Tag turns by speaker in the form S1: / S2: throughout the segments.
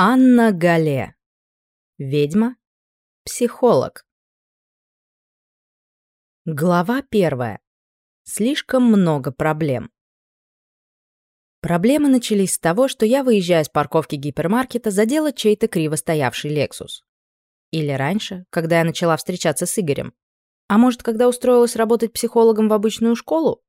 S1: Анна Гале. Ведьма. Психолог. Глава первая. Слишком много проблем. Проблемы начались с того, что я, выезжая с парковки гипермаркета, задела чей-то криво стоявший Лексус. Или раньше, когда я начала встречаться с Игорем. А может, когда устроилась работать психологом в обычную школу?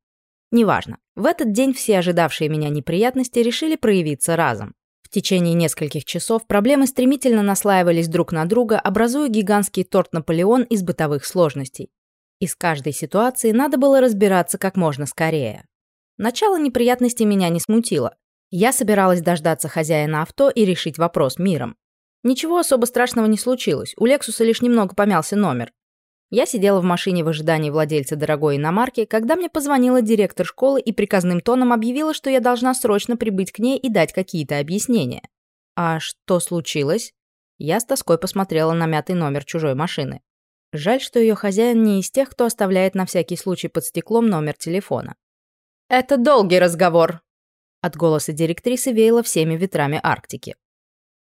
S1: Неважно. В этот день все ожидавшие меня неприятности решили проявиться разом. В течение нескольких часов проблемы стремительно наслаивались друг на друга, образуя гигантский торт Наполеон из бытовых сложностей. Из каждой ситуации надо было разбираться как можно скорее. Начало неприятностей меня не смутило. Я собиралась дождаться хозяина авто и решить вопрос миром. Ничего особо страшного не случилось, у Лексуса лишь немного помялся номер. Я сидела в машине в ожидании владельца дорогой иномарки, когда мне позвонила директор школы и приказным тоном объявила, что я должна срочно прибыть к ней и дать какие-то объяснения. А что случилось? Я с тоской посмотрела на мятый номер чужой машины. Жаль, что ее хозяин не из тех, кто оставляет на всякий случай под стеклом номер телефона. «Это долгий разговор», — от голоса директрисы веяло всеми ветрами Арктики.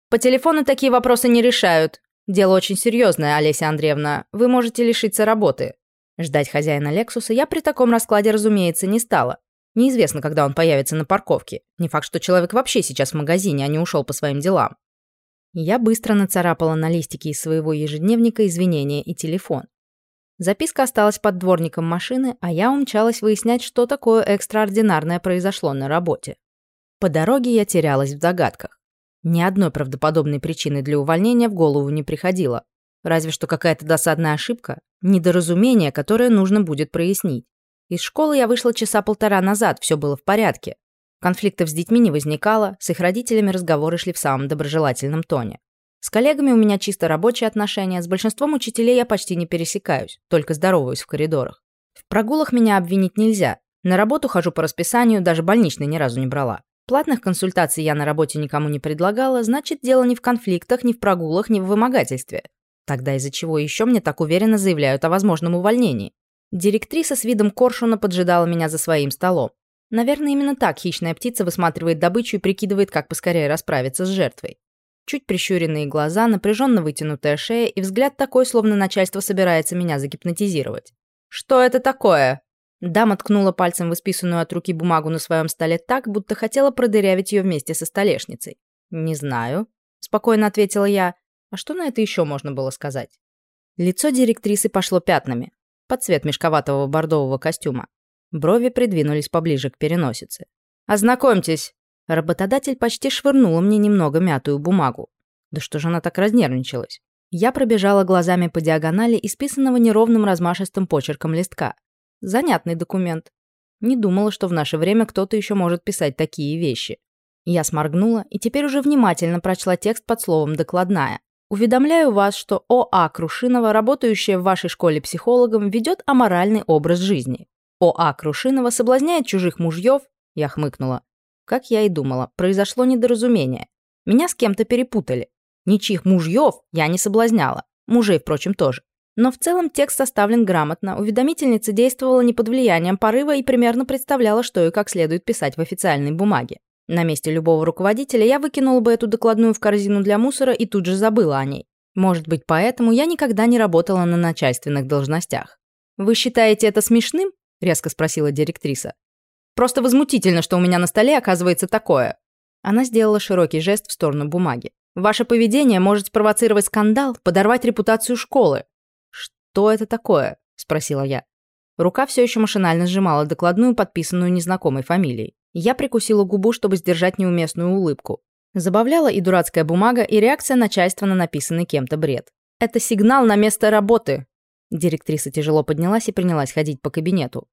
S1: «По телефону такие вопросы не решают. Дело очень серьезное, Олеся Андреевна. Вы можете лишиться работы. Ждать хозяина Лексуса я при таком раскладе, разумеется, не стала. Неизвестно, когда он появится на парковке. Не факт, что человек вообще сейчас в магазине, а не ушел по своим делам. Я быстро нацарапала на листике из своего ежедневника извинения и телефон. Записка осталась под дворником машины, а я умчалась выяснять, что такое экстраординарное произошло на работе. По дороге я терялась в загадках. Ни одной правдоподобной причины для увольнения в голову не приходило. Разве что какая-то досадная ошибка, недоразумение, которое нужно будет прояснить. Из школы я вышла часа полтора назад, все было в порядке. Конфликтов с детьми не возникало, с их родителями разговоры шли в самом доброжелательном тоне. С коллегами у меня чисто рабочие отношения, с большинством учителей я почти не пересекаюсь, только здороваюсь в коридорах. В прогулах меня обвинить нельзя. На работу хожу по расписанию, даже больничный ни разу не брала. Платных консультаций я на работе никому не предлагала, значит, дело не в конфликтах, не в прогулах, не в вымогательстве. Тогда из-за чего еще мне так уверенно заявляют о возможном увольнении? Директриса с видом коршуна поджидала меня за своим столом. Наверное, именно так хищная птица высматривает добычу и прикидывает, как поскорее расправиться с жертвой. Чуть прищуренные глаза, напряженно вытянутая шея и взгляд такой, словно начальство собирается меня загипнотизировать. «Что это такое?» Дама ткнула пальцем в исписанную от руки бумагу на своем столе так, будто хотела продырявить ее вместе со столешницей. «Не знаю», — спокойно ответила я. А что на это еще можно было сказать? Лицо директрисы пошло пятнами, под цвет мешковатого бордового костюма. Брови придвинулись поближе к переносице. «Ознакомьтесь!» Работодатель почти швырнула мне немного мятую бумагу. Да что же она так разнервничалась? Я пробежала глазами по диагонали, исписанного неровным размашистым почерком листка. Занятный документ. Не думала, что в наше время кто-то еще может писать такие вещи. Я сморгнула и теперь уже внимательно прочла текст под словом «докладная». Уведомляю вас, что ОА Крушинова, работающая в вашей школе психологом, ведет аморальный образ жизни. ОА Крушинова соблазняет чужих мужьев, я хмыкнула. Как я и думала, произошло недоразумение. Меня с кем-то перепутали. Ничьих мужьев я не соблазняла. Мужей, впрочем, тоже. Но в целом текст составлен грамотно, уведомительница действовала не под влиянием порыва и примерно представляла, что и как следует писать в официальной бумаге. На месте любого руководителя я выкинула бы эту докладную в корзину для мусора и тут же забыла о ней. Может быть, поэтому я никогда не работала на начальственных должностях. «Вы считаете это смешным?» – резко спросила директриса. «Просто возмутительно, что у меня на столе оказывается такое». Она сделала широкий жест в сторону бумаги. «Ваше поведение может спровоцировать скандал, подорвать репутацию школы. «Что это такое?» – спросила я. Рука все еще машинально сжимала докладную, подписанную незнакомой фамилией. Я прикусила губу, чтобы сдержать неуместную улыбку. Забавляла и дурацкая бумага, и реакция начальства на написанный кем-то бред. «Это сигнал на место работы!» Директриса тяжело поднялась и принялась ходить по кабинету.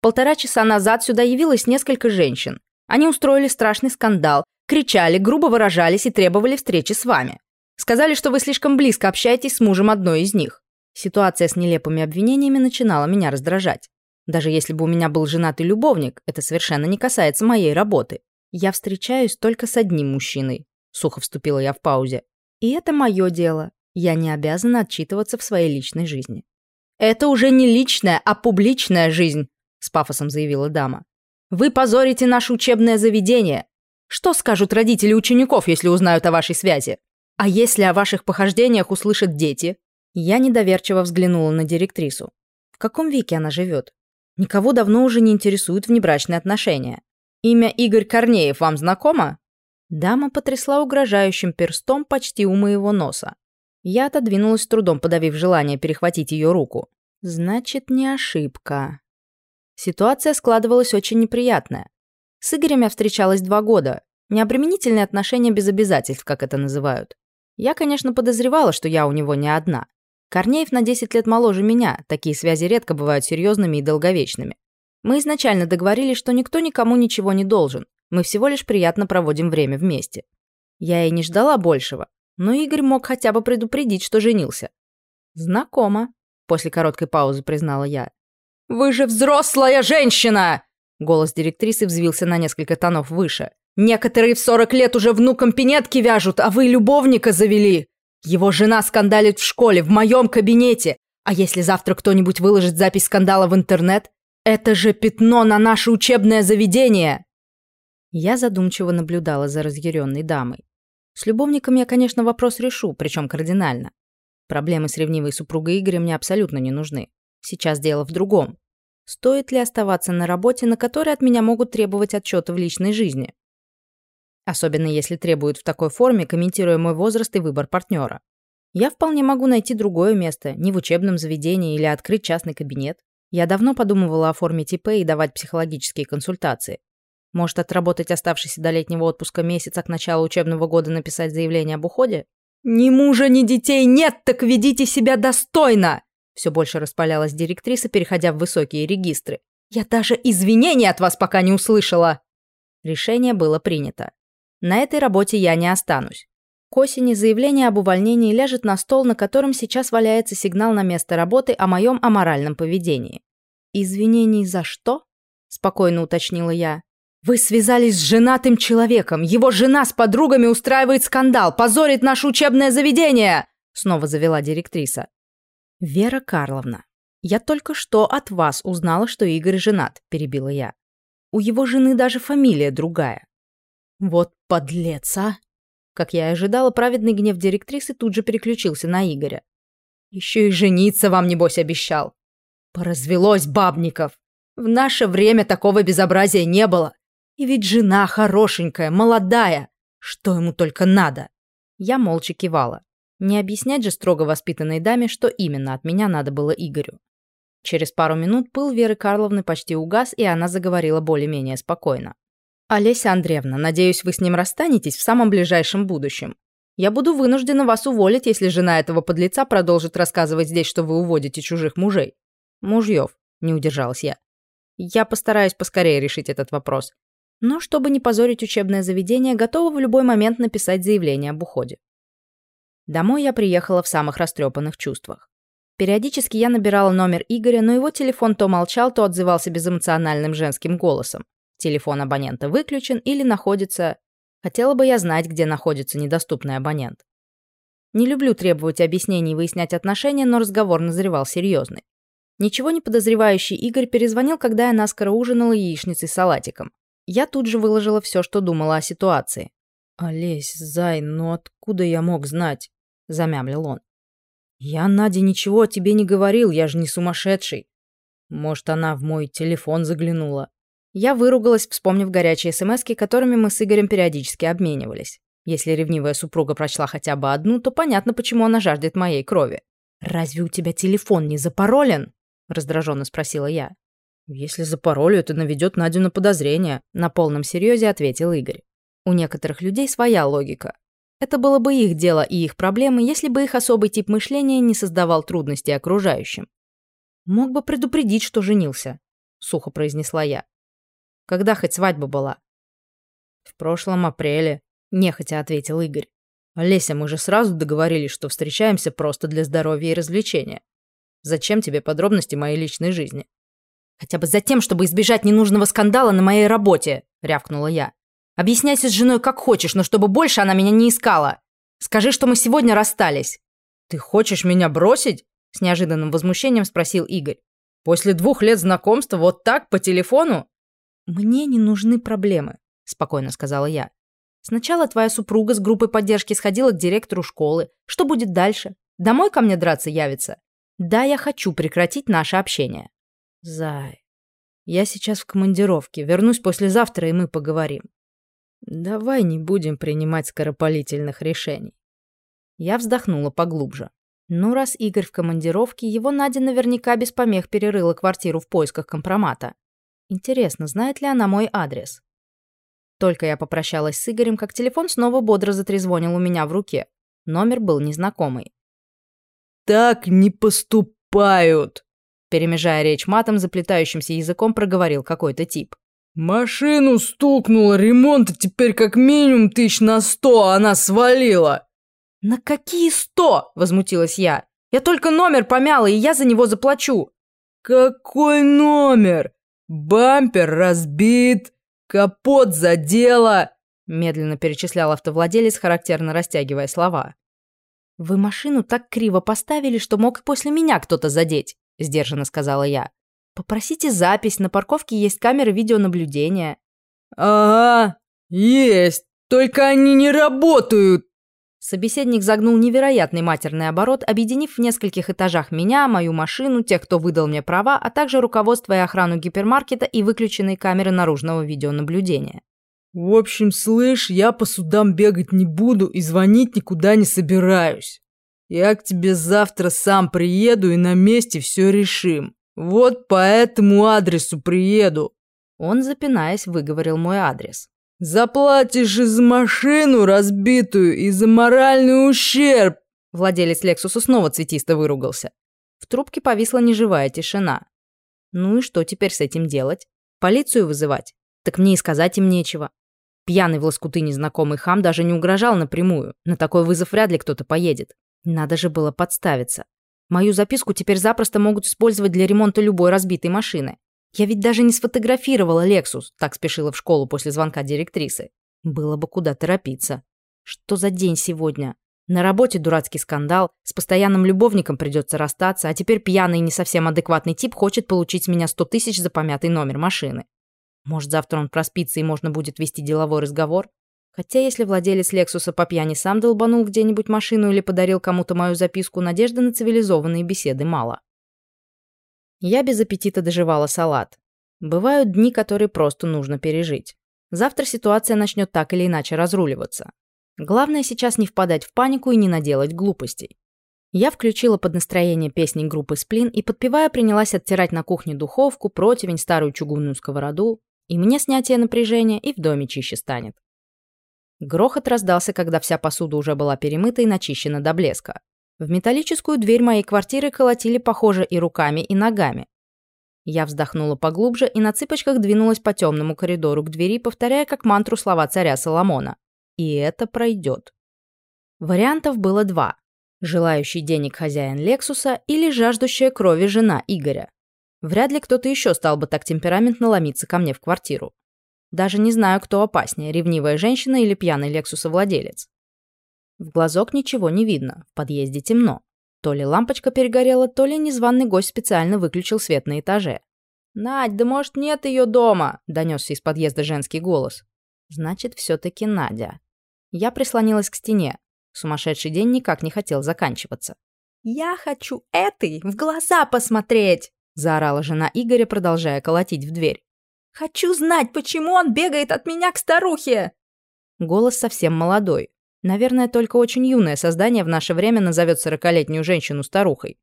S1: Полтора часа назад сюда явилось несколько женщин. Они устроили страшный скандал, кричали, грубо выражались и требовали встречи с вами. Сказали, что вы слишком близко общаетесь с мужем одной из них. Ситуация с нелепыми обвинениями начинала меня раздражать. Даже если бы у меня был женатый любовник, это совершенно не касается моей работы. Я встречаюсь только с одним мужчиной. Сухо вступила я в паузе. И это мое дело. Я не обязана отчитываться в своей личной жизни. «Это уже не личная, а публичная жизнь», — с пафосом заявила дама. «Вы позорите наше учебное заведение. Что скажут родители учеников, если узнают о вашей связи? А если о ваших похождениях услышат дети? Я недоверчиво взглянула на директрису. В каком веке она живет? Никого давно уже не интересуют внебрачные отношения. Имя Игорь Корнеев вам знакомо? Дама потрясла угрожающим перстом почти у моего носа. Я отодвинулась с трудом, подавив желание перехватить ее руку. Значит, не ошибка. Ситуация складывалась очень неприятная. С Игорем я встречалась два года. Необременительные отношения без обязательств, как это называют. Я, конечно, подозревала, что я у него не одна. Корнеев на 10 лет моложе меня, такие связи редко бывают серьезными и долговечными. Мы изначально договорились, что никто никому ничего не должен, мы всего лишь приятно проводим время вместе. Я и не ждала большего, но Игорь мог хотя бы предупредить, что женился. «Знакомо», — после короткой паузы признала я. «Вы же взрослая женщина!» Голос директрисы взвился на несколько тонов выше. «Некоторые в сорок лет уже внукам пинетки вяжут, а вы любовника завели. Его жена скандалит в школе, в моем кабинете. А если завтра кто-нибудь выложит запись скандала в интернет? Это же пятно на наше учебное заведение!» Я задумчиво наблюдала за разъяренной дамой. С любовником я, конечно, вопрос решу, причем кардинально. Проблемы с ревнивой супругой Игоря мне абсолютно не нужны. Сейчас дело в другом. Стоит ли оставаться на работе, на которой от меня могут требовать отчета в личной жизни? Особенно если требуют в такой форме, комментируя мой возраст и выбор партнера. Я вполне могу найти другое место, не в учебном заведении или открыть частный кабинет. Я давно подумывала оформить ИП и давать психологические консультации. Может, отработать оставшийся до летнего отпуска месяц, а к началу учебного года написать заявление об уходе? «Ни мужа, ни детей нет, так ведите себя достойно!» Все больше распалялась директриса, переходя в высокие регистры. «Я даже извинений от вас пока не услышала!» Решение было принято. На этой работе я не останусь. К осени заявление об увольнении ляжет на стол, на котором сейчас валяется сигнал на место работы о моем аморальном поведении. «Извинений за что?» – спокойно уточнила я. «Вы связались с женатым человеком. Его жена с подругами устраивает скандал, позорит наше учебное заведение!» Снова завела директриса. «Вера Карловна, я только что от вас узнала, что Игорь женат», – перебила я. «У его жены даже фамилия другая». «Вот подлец, а!» Как я и ожидала, праведный гнев директрисы тут же переключился на Игоря. «Еще и жениться вам, небось, обещал!» «Поразвелось бабников! В наше время такого безобразия не было!» И ведь жена хорошенькая, молодая. Что ему только надо? Я молча кивала. Не объяснять же строго воспитанной даме, что именно от меня надо было Игорю. Через пару минут пыл Веры Карловны почти угас, и она заговорила более-менее спокойно. «Олеся Андреевна, надеюсь, вы с ним расстанетесь в самом ближайшем будущем. Я буду вынуждена вас уволить, если жена этого подлеца продолжит рассказывать здесь, что вы уводите чужих мужей». «Мужьев», — не удержалась я. «Я постараюсь поскорее решить этот вопрос но, чтобы не позорить учебное заведение, готова в любой момент написать заявление об уходе. Домой я приехала в самых растрепанных чувствах. Периодически я набирала номер Игоря, но его телефон то молчал, то отзывался безэмоциональным женским голосом. Телефон абонента выключен или находится... Хотела бы я знать, где находится недоступный абонент. Не люблю требовать объяснений и выяснять отношения, но разговор назревал серьезный. Ничего не подозревающий Игорь перезвонил, когда я наскоро ужинала яичницей с салатиком. Я тут же выложила все, что думала о ситуации. «Олесь, Зай, ну откуда я мог знать?» – замямлил он. «Я Наде ничего о тебе не говорил, я же не сумасшедший. Может, она в мой телефон заглянула». Я выругалась, вспомнив горячие смски, которыми мы с Игорем периодически обменивались. Если ревнивая супруга прочла хотя бы одну, то понятно, почему она жаждет моей крови. «Разве у тебя телефон не запаролен?» – раздраженно спросила я. «Если за паролю, это наведет Надю на подозрение», — на полном серьезе ответил Игорь. «У некоторых людей своя логика. Это было бы их дело и их проблемы, если бы их особый тип мышления не создавал трудностей окружающим. Мог бы предупредить, что женился», — сухо произнесла я. «Когда хоть свадьба была?» «В прошлом апреле», — нехотя ответил Игорь. «Олеся, мы же сразу договорились, что встречаемся просто для здоровья и развлечения. Зачем тебе подробности моей личной жизни?» «Хотя бы за тем, чтобы избежать ненужного скандала на моей работе», — рявкнула я. «Объясняйся с женой как хочешь, но чтобы больше она меня не искала. Скажи, что мы сегодня расстались». «Ты хочешь меня бросить?» — с неожиданным возмущением спросил Игорь. «После двух лет знакомства вот так, по телефону?» «Мне не нужны проблемы», — спокойно сказала я. Сначала твоя супруга с группой поддержки сходила к директору школы. Что будет дальше? Домой ко мне драться явится? Да, я хочу прекратить наше общение. Зай, я сейчас в командировке. Вернусь послезавтра, и мы поговорим. Давай не будем принимать скоропалительных решений. Я вздохнула поглубже. Ну, раз Игорь в командировке, его Надя наверняка без помех перерыла квартиру в поисках компромата. Интересно, знает ли она мой адрес? Только я попрощалась с Игорем, как телефон снова бодро затрезвонил у меня в руке. Номер был незнакомый.
S2: «Так не поступают!»
S1: Перемежая речь матом, заплетающимся языком проговорил какой-то тип.
S2: «Машину стукнуло, ремонта теперь как минимум тысяч на сто, а она свалила!»
S1: «На какие сто?» – возмутилась я. «Я только номер помяла, и я за него заплачу!»
S2: «Какой номер? Бампер разбит, «Капот задело!» – медленно перечислял автовладелец, характерно растягивая слова.
S1: «Вы машину так криво поставили, что мог и после меня кто-то задеть», – сдержанно сказала я. «Попросите запись, на парковке есть камеры видеонаблюдения».
S2: «Ага, есть, только они не работают!»
S1: Собеседник загнул невероятный матерный оборот, объединив в нескольких этажах меня, мою машину, тех, кто выдал мне права, а также руководство и охрану гипермаркета и выключенные камеры наружного видеонаблюдения.
S2: «В общем, слышь, я по судам бегать не буду и звонить никуда не собираюсь. Я к тебе завтра сам приеду и на месте все решим. Вот по этому адресу приеду».
S1: Он, запинаясь, выговорил мой адрес.
S2: Заплатишь и за машину разбитую, и за моральный ущерб!»
S1: Владелец Лексуса снова цветисто выругался. В трубке повисла неживая тишина. Ну и что теперь с этим делать? Полицию вызывать? Так мне и сказать им нечего. Пьяный в лоскуты незнакомый хам даже не угрожал напрямую. На такой вызов вряд ли кто-то поедет. Надо же было подставиться. Мою записку теперь запросто могут использовать для ремонта любой разбитой машины. Я ведь даже не сфотографировала Лексус, так спешила в школу после звонка директрисы. Было бы куда торопиться. Что за день сегодня? На работе дурацкий скандал, с постоянным любовником придется расстаться, а теперь пьяный и не совсем адекватный тип хочет получить с меня сто тысяч за помятый номер машины. Может, завтра он проспится и можно будет вести деловой разговор? Хотя если владелец Лексуса по пьяни сам долбанул где-нибудь машину или подарил кому-то мою записку, надежды на цивилизованные беседы мало. Я без аппетита доживала салат. Бывают дни, которые просто нужно пережить. Завтра ситуация начнет так или иначе разруливаться. Главное сейчас не впадать в панику и не наделать глупостей. Я включила под настроение песни группы «Сплин» и, подпевая, принялась оттирать на кухне духовку, противень, старую чугунную сковороду. И мне снятие напряжения, и в доме чище станет. Грохот раздался, когда вся посуда уже была перемыта и начищена до блеска. В металлическую дверь моей квартиры колотили, похоже, и руками, и ногами. Я вздохнула поглубже и на цыпочках двинулась по темному коридору к двери, повторяя как мантру слова царя Соломона. И это пройдет. Вариантов было два. Желающий денег хозяин Лексуса или жаждущая крови жена Игоря. Вряд ли кто-то еще стал бы так темпераментно ломиться ко мне в квартиру. Даже не знаю, кто опаснее, ревнивая женщина или пьяный Лексуса-владелец. В глазок ничего не видно, в подъезде темно. То ли лампочка перегорела, то ли незваный гость специально выключил свет на этаже. «Надь, да может нет ее дома?» – донесся из подъезда женский голос. «Значит, все-таки Надя». Я прислонилась к стене. Сумасшедший день никак не хотел заканчиваться. «Я хочу этой в глаза посмотреть!» – заорала жена Игоря, продолжая колотить в дверь. «Хочу знать, почему он бегает от меня к старухе!» Голос совсем молодой, Наверное, только очень юное создание в наше время назовет сорокалетнюю женщину старухой.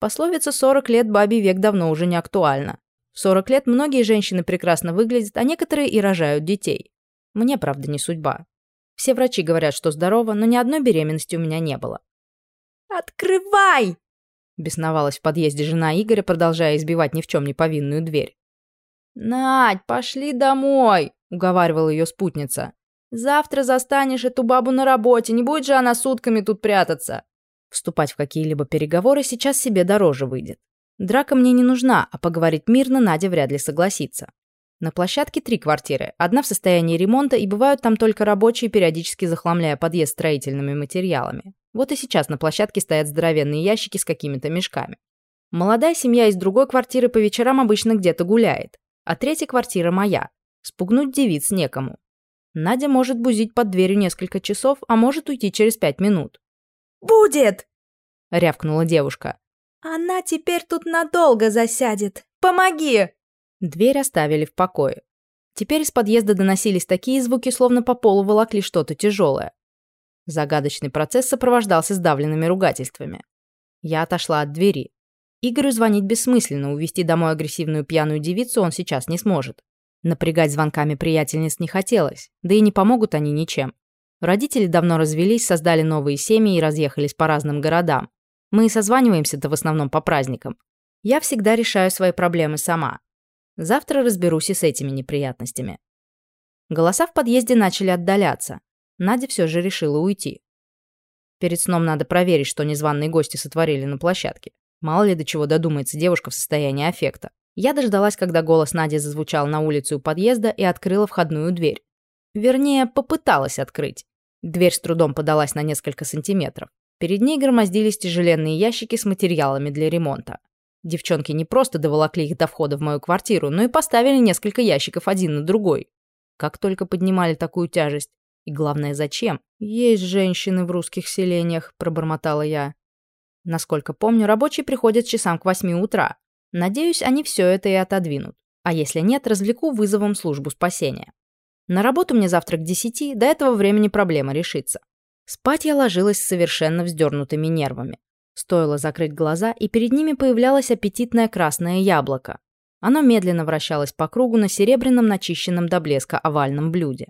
S1: Пословица «сорок лет бабий век» давно уже не актуальна. В 40 лет многие женщины прекрасно выглядят, а некоторые и рожают детей. Мне, правда, не судьба. Все врачи говорят, что здорово, но ни одной беременности у меня не было. «Открывай!» – бесновалась в подъезде жена Игоря, продолжая избивать ни в чем не повинную дверь. «Надь, пошли домой!» – уговаривала ее спутница. Завтра застанешь эту бабу на работе, не будет же она сутками тут прятаться. Вступать в какие-либо переговоры сейчас себе дороже выйдет. Драка мне не нужна, а поговорить мирно Надя вряд ли согласится. На площадке три квартиры, одна в состоянии ремонта, и бывают там только рабочие, периодически захламляя подъезд строительными материалами. Вот и сейчас на площадке стоят здоровенные ящики с какими-то мешками. Молодая семья из другой квартиры по вечерам обычно где-то гуляет, а третья квартира моя. Спугнуть девиц некому. Надя может бузить под дверью несколько часов, а может уйти через пять минут.
S3: «Будет!»
S1: — рявкнула девушка.
S3: «Она теперь тут надолго засядет. Помоги!»
S1: Дверь оставили в покое. Теперь из подъезда доносились такие звуки, словно по полу волокли что-то тяжелое. Загадочный процесс сопровождался сдавленными ругательствами. Я отошла от двери. Игорю звонить бессмысленно, увести домой агрессивную пьяную девицу он сейчас не сможет. Напрягать звонками приятельниц не хотелось, да и не помогут они ничем. Родители давно развелись, создали новые семьи и разъехались по разным городам. Мы и созваниваемся-то в основном по праздникам. Я всегда решаю свои проблемы сама. Завтра разберусь и с этими неприятностями. Голоса в подъезде начали отдаляться. Надя все же решила уйти. Перед сном надо проверить, что незваные гости сотворили на площадке. Мало ли до чего додумается девушка в состоянии аффекта. Я дождалась, когда голос Нади зазвучал на улице у подъезда и открыла входную дверь. Вернее, попыталась открыть. Дверь с трудом подалась на несколько сантиметров. Перед ней громоздились тяжеленные ящики с материалами для ремонта. Девчонки не просто доволокли их до входа в мою квартиру, но и поставили несколько ящиков один на другой. Как только поднимали такую тяжесть. И главное, зачем? Есть женщины в русских селениях, пробормотала я. Насколько помню, рабочие приходят часам к восьми утра. Надеюсь, они все это и отодвинут. А если нет, развлеку вызовом службу спасения. На работу мне завтра к десяти, до этого времени проблема решится. Спать я ложилась с совершенно вздернутыми нервами. Стоило закрыть глаза, и перед ними появлялось аппетитное красное яблоко. Оно медленно вращалось по кругу на серебряном начищенном до блеска овальном блюде.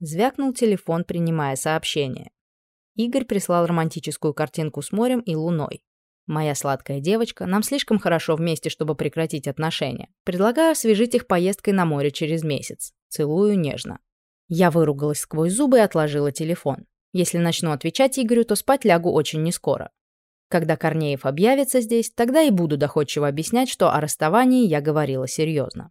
S1: Звякнул телефон, принимая сообщение. Игорь прислал романтическую картинку с морем и луной. Моя сладкая девочка, нам слишком хорошо вместе, чтобы прекратить отношения. Предлагаю освежить их поездкой на море через месяц. Целую нежно. Я выругалась сквозь зубы и отложила телефон. Если начну отвечать Игорю, то спать лягу очень нескоро. Когда Корнеев объявится здесь, тогда и буду доходчиво объяснять, что о расставании я говорила серьезно.